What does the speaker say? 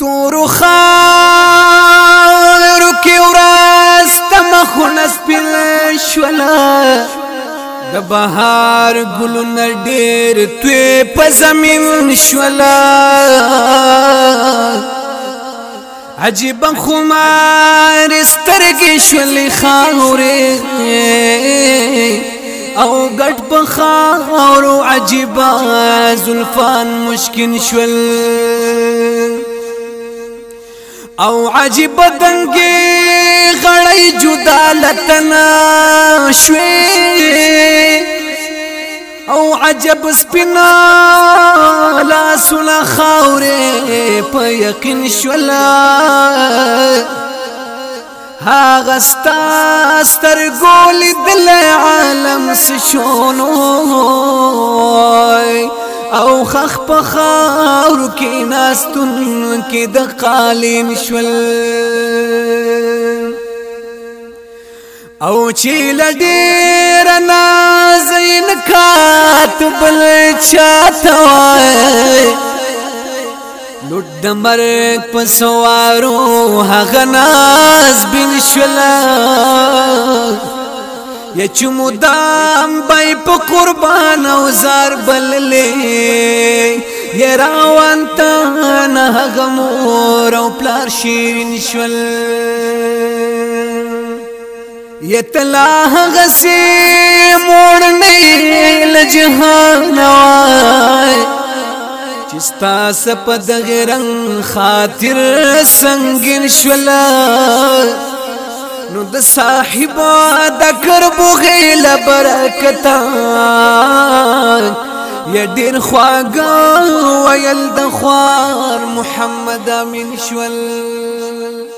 تورو خاورو کې ورسته مخونه سپین شولا د بهار ګلونه ډېر توی په زمين شولا عجیب خمار سترګې شولې خاورې او ګټ په خاورو عجیب زلفان مشکین شول او عجیب دنګي غړی جدا لتنا شوي او عجب سپینا لا سلا خاورې په یقین شولا هاغه ستا سترګول دل عالم سشونو او خخ په خاور کې ناستون کې د قالین شول او چې لډیر نازین کات بل چاته لټ د مرګ په سوارو هغه ناز بن شول یا چې مدام بای په قربان او زار بللې یا روان تا نه غمور او پلار شیرین شول یا تلا غسی موړ نه لجهان چستا سپد غرن خاطر سنگین شولا نو د صاحب د کرب غیل برکت یا دین خواګه ویل د خوار محمد امین شول